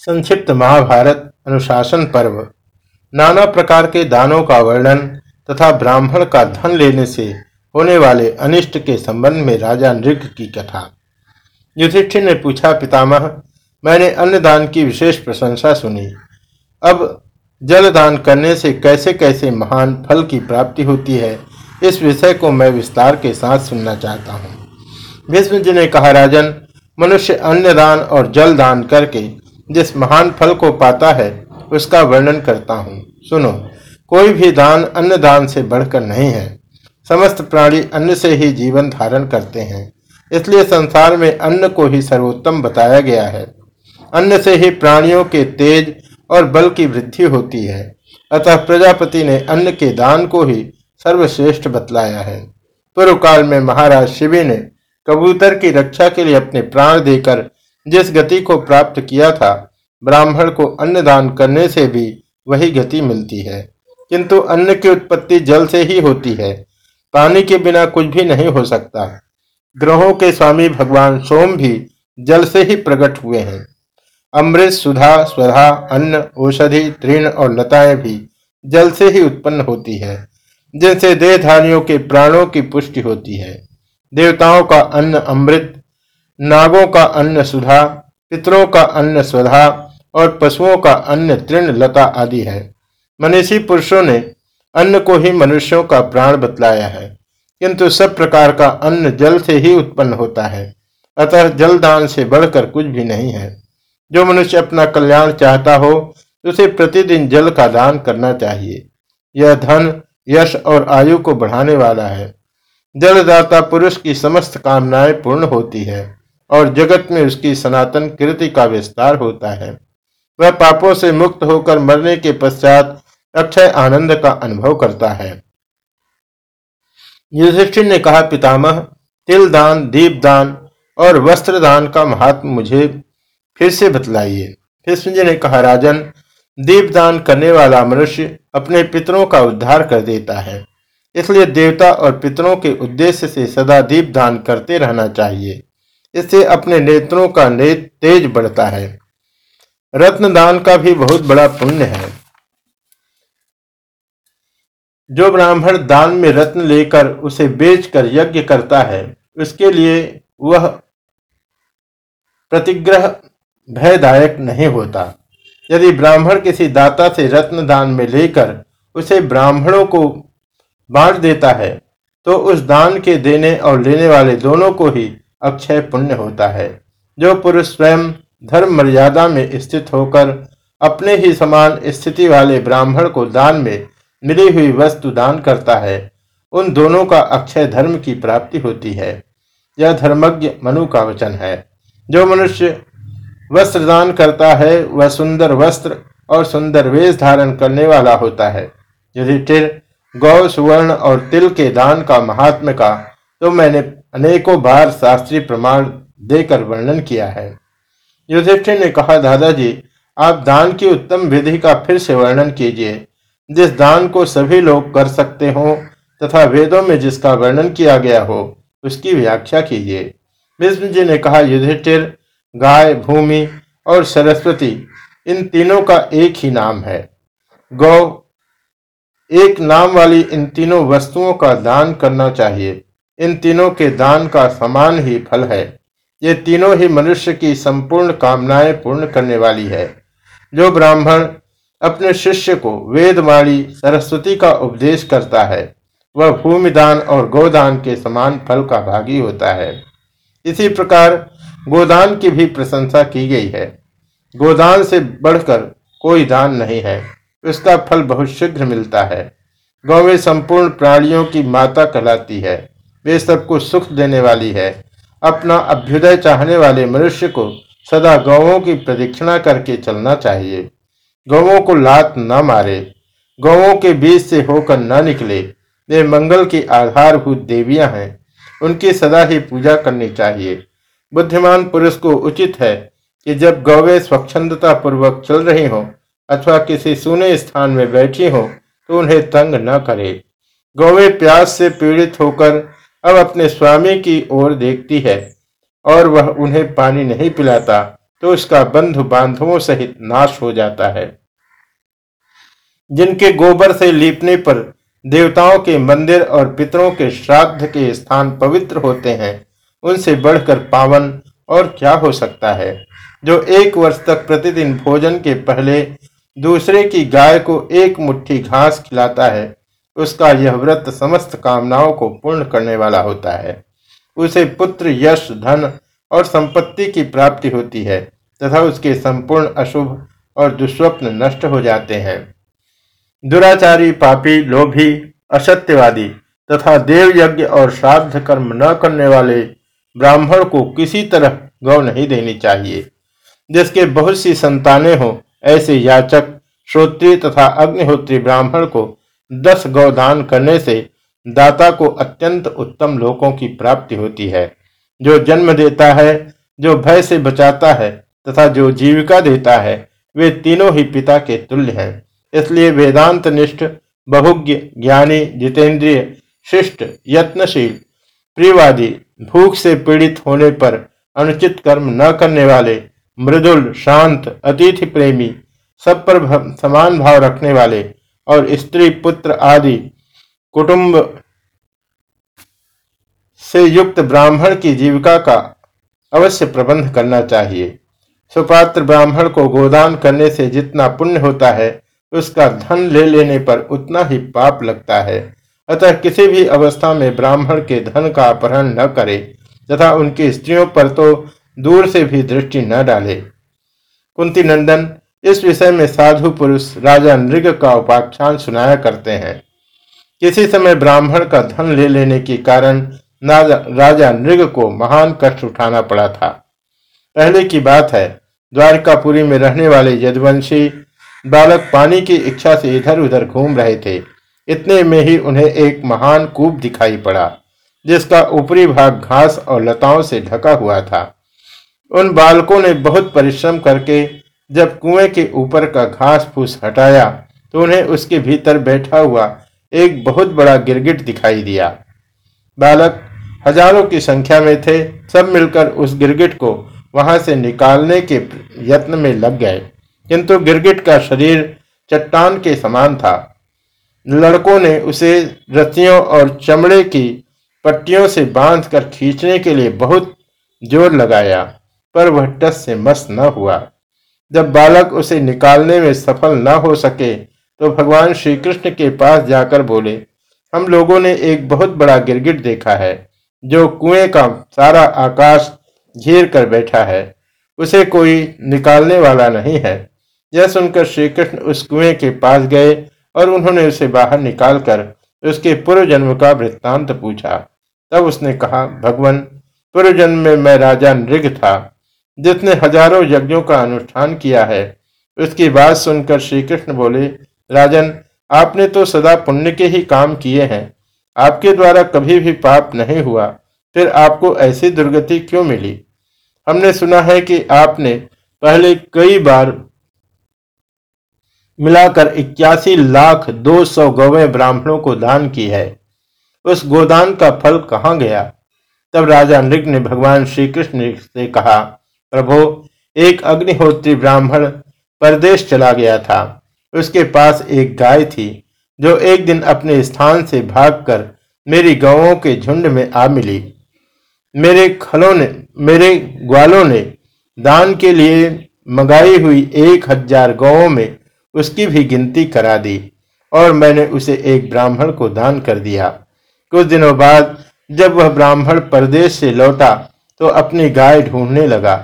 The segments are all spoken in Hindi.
संक्षिप्त महाभारत अनुशासन पर्व। नाना प्रकार के दानों का वर्णन तथा ब्राह्मण का धन लेने से होने वाले अनिष्ट के संबंध में राजा नृग की कथा। युधिष्ठिर ने पूछा, पितामह, मैंने अन्न दान की विशेष प्रशंसा सुनी। अब जल दान करने से कैसे कैसे महान फल की प्राप्ति होती है, इस विषय को मैं विस्तार के साथ सुनना चाहता हूँ। विष्णु जी ने कहा, राजन, मनुष्य अन्न दान और जल दान करके जिस महान फल को पाता है, उसका वर्णन करता हूँ। सुनो, कोई भी दान अन्न दान से बढ़कर नहीं है। समस्त प्राणी अन्न से ही जीवन धारण करते हैं। इसलिए संसार में अन्न को ही सर्वोत्तम बताया गया है। अन्न से ही प्राणियों के तेज और बल की वृद्धि होती है। अतः प्रजापति ने अन्न के दान को ही सर्वश्रेष्ठ बतलाया है। पूर्व काल में महाराज शिवी ने कबूतर की रक्षा के लिए अपने प्राण देकर जिस गति को प्राप्त किया था, ब्राह्मण को अन्न दान करने से भी वही गति मिलती है। किंतु अन्न की उत्पत्ति जल से ही होती है। पानी के बिना कुछ भी नहीं हो सकता। ग्रहों के स्वामी भगवान सोम भी जल से ही प्रकट हुए हैं। अमृत, सुधा, स्वधा, अन्न, औषधि, तृण और लताएँ भी जल से ही उत्पन्न होती है, जिनसे देहधारियों के प्राणों की पुष्टि होती है। देवताओं का अन्न अमृत नागों का अन्न सुधा, पितरों का अन्न स्वधा और पशुओं का अन्न तृण लता आदि है। मनीषी पुरुषों ने अन्न को ही मनुष्यों का प्राण बतलाया है, किंतु सब प्रकार का अन्न जल से ही उत्पन्न होता है, अतः जल दान से बढ़कर कुछ भी नहीं है। जो मनुष्य अपना कल्याण चाहता हो, उसे प्रतिदिन जल का दान करना चाहिए। यह धन, यश और आयु को बढ़ाने वाला है। जलदाता पुरुष की समस्त कामनाएँ पूर्ण होती है। और जगत में उसकी सनातन कृति का विस्तार होता है। वह पापों से मुक्त होकर मरने के पश्चात अक्षय आनंद का अनुभव करता है। युधिष्ठिर ने कहा, पितामह, तिल दान, दीप दान और वस्त्र दान का महात्म मुझे फिर से बतलाइए। कृष्ण ने कहा, राजन दीपदान करने वाला मनुष्य अपने पितरों का उद्धार कर देता है। इसलिए देवता और पितरों के उद्देश्य से सदा दीप दान करते रहना चाहिए। इससे अपने नेत्रों का नेत तेज बढ़ता है। रत्न दान का भी बहुत बड़ा पुण्य है। जो ब्राह्मण दान में रत्न लेकर उसे बेचकर यज्ञ करता है, उसके लिए वह प्रतिग्रह भयदायक नहीं होता। यदि ब्राह्मण किसी दाता से रत्न दान में लेकर उसे ब्राह्मणों को बांट देता है तो उस दान के देने और लेने वाले दोनों को ही अक्षय पुण्य होता है। जो पुरुष स्वयं धर्म मर्यादा में स्थित होकर अपने ही समान स्थिति वाले ब्राह्मण को दान में मिली हुई वस्तु दान करता है, उन दोनों का अक्षय धर्म की प्राप्ति होती है। यह धर्मज्ञ मनु का वचन है। जो मनुष्य वस्त्र दान करता है, वह सुंदर वस्त्र और सुंदर वेश धारण करने वाला होता है। युधिष्ठिर गौ, सुवर्ण और तिल के दान का महात्म का तो मैंने अनेकों बार शास्त्रीय प्रमाण देकर वर्णन किया है। युधिष्ठिर ने कहा, दादाजी, आप दान की उत्तम विधि का फिर से वर्णन कीजिए। जिस दान को सभी लोग कर सकते हो तथा वेदों में जिसका वर्णन किया गया हो, उसकी व्याख्या कीजिए। विष्णु जी ने कहा, युधिष्ठिर, गाय, भूमि और सरस्वती, इन तीनों का एक ही नाम है। गौ, एक नाम वाली इन तीनों वस्तुओं का दान करना चाहिए। इन तीनों के दान का समान ही फल है। ये तीनों ही मनुष्य की संपूर्ण कामनाएँ पूर्ण करने वाली है। जो ब्राह्मण अपने शिष्य को वेदवाणी, सरस्वती का उपदेश करता है, वह भूमिदान और गोदान के समान फल का भागी होता है। इसी प्रकार गोदान की भी प्रशंसा की गई है। गोदान से बढ़कर कोई दान नहीं है। उसका फल बहुत शीघ्र मिलता है। गौवे संपूर्ण प्राणियों की माता कहलाती है। वे सबको सुख देने वाली है। अपना अभ्युदय चाहने वाले मनुष्य को सदा गौवों की प्रदीक्षिणा करके चलना चाहिए। गौवों को लात न मारे। गौवों के बीच से होकर न निकले। वे मंगल की आधारभूत देवियाँ हैं। उनकी सदा ही पूजा करनी चाहिए। बुद्धिमान पुरुष को उचित है कि जब गौवे स्वच्छंदता पूर्वक चल रही हो अथवा किसी सुने स्थान में बैठी हो तो उन्हें तंग न करे। गौवे प्यास से पीड़ित होकर अब अपने स्वामी की ओर देखती है और वह उन्हें पानी नहीं पिलाता तो उसका बंधु बांधवों सहित नाश हो जाता है। जिनके गोबर से लीपने पर देवताओं के मंदिर और पितरों के श्राद्ध के स्थान पवित्र होते हैं, उनसे बढ़कर पावन और क्या हो सकता है? जो एक वर्ष तक प्रतिदिन भोजन के पहले दूसरे की गाय को एक मुट्ठी घास खिलाता है उसका यह व्रत समस्त कामनाओं को पूर्ण करने वाला होता है। उसे पुत्र यश, धन और संपत्ति की प्राप्ति होती है, तथा उसके संपूर्ण अशुभ और दुस्वप्न नष्ट हो जाते हैं। दुराचारी, पापी, लोभी, असत्यवादी तथा देव यज्ञ और श्राद्ध कर्म न करने वाले ब्राह्मण को किसी तरह गौ नहीं देनी चाहिए। जिसके बहुत सी संतानें हो, ऐसे याचक, श्रोत्री तथा अग्निहोत्री ब्राह्मण को दस गौदान करने से दाता को अत्यंत उत्तम लोकों की प्राप्ति होती है। जो जन्म देता है, जो भय से बचाता है तथा जो जीविका देता है, वे तीनों ही पिता के तुल्य हैं। इसलिए वेदांत निष्ठ बहुज्ञ, ज्ञानी, जितेंद्रिय, शिष्ट, यत्नशील, प्रियवादी, भूख से पीड़ित होने पर अनुचित कर्म न करने वाले, मृदुल, शांत, अतिथि प्रेमी, सब पर समान भाव रखने वाले और स्त्री, पुत्र आदि कुटुंब से युक्त ब्राह्मण की जीविका का अवश्य प्रबंध करना चाहिए। सुपात्र ब्राह्मण को गोदान करने से जितना पुण्य होता है, उसका धन ले लेने पर उतना ही पाप लगता है। अतः किसी भी अवस्था में ब्राह्मण के धन का अपहरण न करे, तथा उनकी स्त्रियों पर तो दूर से भी दृष्टि न डाले। कुंती नंदन इस विषय में साधु पुरुष राजा नृग का उपाख्यान सुनाया करते हैं। किसी समय ब्राह्मण का धन ले लेने के कारण राजा नृग को महान कष्ट उठाना पड़ा था। पहले की बात है, द्वारकापुरी में रहने वाले यदवंशी बालक पानी की इच्छा से इधर उधर घूम रहे थे। इतने में ही उन्हें एक महान कूप दिखाई पड़ा, जिसका ऊपरी भाग घास और लताओं से ढका हुआ था। उन बालकों ने बहुत परिश्रम करके जब कुएँ के ऊपर का घास फूस हटाया तो उन्हें उसके भीतर बैठा हुआ एक बहुत बड़ा गिरगिट दिखाई दिया। बालक हज़ारों की संख्या में थे, सब मिलकर उस गिरगिट को वहाँ से निकालने के यत्न में लग गए। किंतु गिरगिट का शरीर चट्टान के समान था। लड़कों ने उसे रस्सियों और चमड़े की पट्टियों से बांधकर खींचने के लिए बहुत ज़ोर लगाया, पर वह टस से मस न हुआ। जब बालक उसे निकालने में सफल न हो सके तो भगवान श्री कृष्ण के पास जाकर बोले, हम लोगों ने एक बहुत बड़ा गिरगिट देखा है, जो कुएँ का सारा आकाश घेर कर बैठा है। उसे कोई निकालने वाला नहीं है। यह सुनकर श्री कृष्ण उस कुएँ के पास गए और उन्होंने उसे बाहर निकालकर उसके पूर्व जन्म का वृत्तांत पूछा। तब उसने कहा, भगवान पूर्व जन्म में मैं राजा नृग था। जिसने हज़ारों यज्ञों का अनुष्ठान किया है। उसकी बात सुनकर श्री कृष्ण बोले, राजन, आपने तो सदा पुण्य के ही काम किए हैं। आपके द्वारा कभी भी पाप नहीं हुआ। फिर आपको ऐसी दुर्गति क्यों मिली? हमने सुना है कि आपने पहले कई बार मिलाकर इक्यासी लाख दो सौ गौवें ब्राह्मणों को दान की है। उस गोदान का फल कहाँ गया? तब राजा नृग ने भगवान श्री कृष्ण से कहा प्रभो, एक अग्निहोत्री ब्राह्मण परदेश चला गया था। उसके पास एक गाय थी, जो एक दिन अपने स्थान से भागकर मेरी गौों के झुंड में आ मिली। मेरे खलों ने, मेरे ग्वालों ने दान के लिए मंगाई हुई एक हज़ार गौों में उसकी भी गिनती करा दी, और मैंने उसे एक ब्राह्मण को दान कर दिया। कुछ दिनों बाद जब वह ब्राह्मण परदेश से लौटा तो अपनी गाय ढूँढने लगा।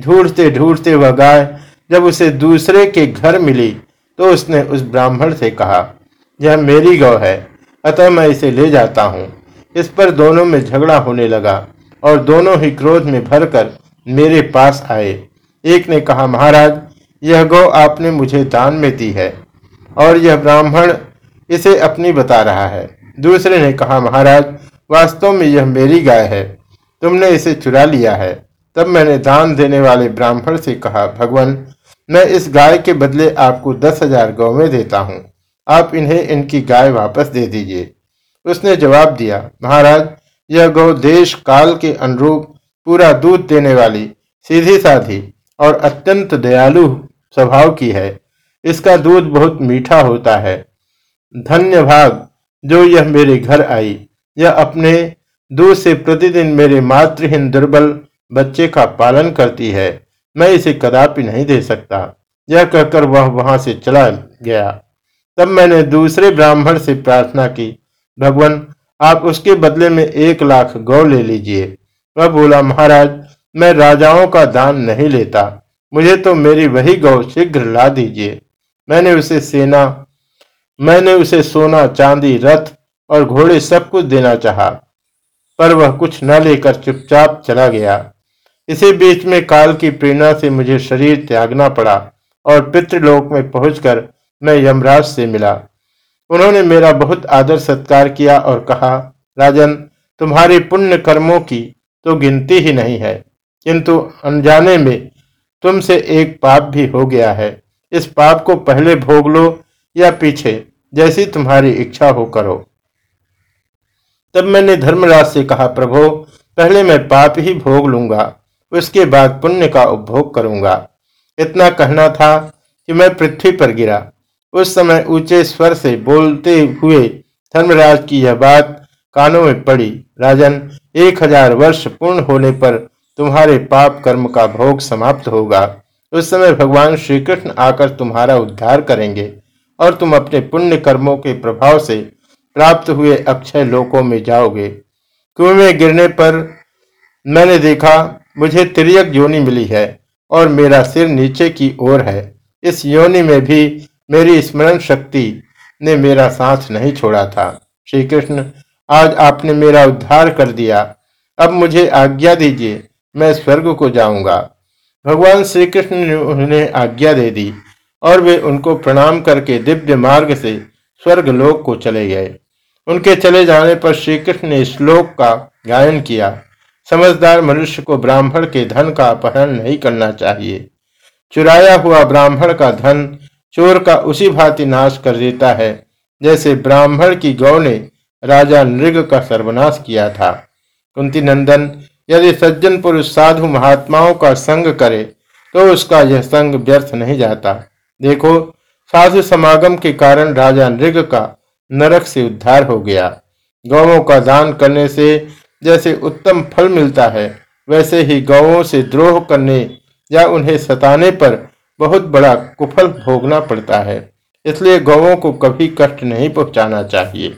ढूंढते ढूंढते वह गाय जब उसे दूसरे के घर मिली तो उसने उस ब्राह्मण से कहा, यह मेरी गौ है, अतः मैं इसे ले जाता हूँ। इस पर दोनों में झगड़ा होने लगा और दोनों ही क्रोध में भरकर मेरे पास आए। एक ने कहा, महाराज, यह गौ आपने मुझे दान में दी है और यह ब्राह्मण इसे अपनी बता रहा है। दूसरे ने कहा, महाराज, वास्तव में यह मेरी गाय है, तुमने इसे चुरा लिया है। तब मैंने दान देने वाले ब्राह्मण से कहा, भगवान, मैं इस गाय के बदले आपको दस हज़ार गौवें देता हूँ। आप इन्हें इनकी गाय वापस दे दीजिए। उसने जवाब दिया, महाराज, यह गौ देश काल के अनुरूप पूरा दूध देने वाली, सीधी साधी और अत्यंत दयालु स्वभाव की है। इसका दूध बहुत मीठा होता है। धन्य भाग, जो यह मेरे घर आई, यह अपने दूध से प्रतिदिन मेरे मातृहीन दुर्बल बच्चे का पालन करती है। मैं इसे कदापि नहीं दे सकता। यह कहकर वह वहाँ से चला गया। तब मैंने दूसरे ब्राह्मण से प्रार्थना की, भगवान, आप उसके बदले में एक लाख गौ ले लीजिए। वह बोला, महाराज, मैं राजाओं का दान नहीं लेता। मुझे तो मेरी वही गौ शीघ्र ला दीजिए। मैंने उसे सेना, मैंने उसे सोना, चांदी, रथ और घोड़े सब कुछ देना चाहा, पर वह कुछ न लेकर चुपचाप चला गया। इसी बीच में काल की प्रेरणा से मुझे शरीर त्यागना पड़ा और पितृलोक में पहुंचकर मैं यमराज से मिला। उन्होंने मेरा बहुत आदर सत्कार किया और कहा, राजन, तुम्हारे पुण्य कर्मों की तो गिनती ही नहीं है, किंतु अनजाने में तुमसे एक पाप भी हो गया है। इस पाप को पहले भोग लो या पीछे, जैसी तुम्हारी इच्छा हो करो। तब मैंने धर्मराज से कहा, प्रभो, पहले मैं पाप ही भोग लूँगा उसके बाद पुण्य का उपभोग करूँगा। इतना कहना था कि मैं पृथ्वी पर गिरा। उस समय ऊँचे स्वर से बोलते हुए धर्मराज की यह बात कानों में पड़ी, राजन, एक हज़ार वर्ष पूर्ण होने पर तुम्हारे पाप कर्म का भोग समाप्त होगा। उस समय भगवान श्री कृष्ण आकर तुम्हारा उद्धार करेंगे और तुम अपने पुण्य कर्मों के प्रभाव से प्राप्त हुए अक्षय लोकों में जाओगे। कुएँ में गिरने पर मैंने देखा मुझे तिरक योनि मिली है और मेरा सिर नीचे की ओर है। इस योनि में भी मेरी स्मरण शक्ति ने मेरा साथ नहीं छोड़ा था। श्री कृष्ण आज आपने मेरा उद्धार कर दिया। अब मुझे आज्ञा दीजिए, मैं स्वर्ग को जाऊँगा। भगवान श्री कृष्ण ने उन्हें आज्ञा दे दी और वे उनको प्रणाम करके दिव्य मार्ग से स्वर्ग लोक को चले गए। उनके चले जाने पर श्री कृष्ण ने श्लोक का गायन किया। समझदार मनुष्य को ब्राह्मण के धन का अपहरण नहीं करना चाहिए। चुराया हुआ ब्राह्मण का धन चोर का उसी भांति नाश कर देता है, जैसे ब्राह्मण की गौ ने राजा नृग का सर्वनाश किया था। कुंती नंदन यदि सज्जन पुरुष साधु महात्माओं का संग करे तो उसका यह संग व्यर्थ नहीं जाता। देखो, साधु समागम के कारण राजा नृग का नरक से उद्धार हो गया। गौों का दान करने से जैसे उत्तम फल मिलता है, वैसे ही गौों से द्रोह करने या उन्हें सताने पर बहुत बड़ा कुफल भोगना पड़ता है। इसलिए गौों को कभी कष्ट नहीं पहुंचाना चाहिए।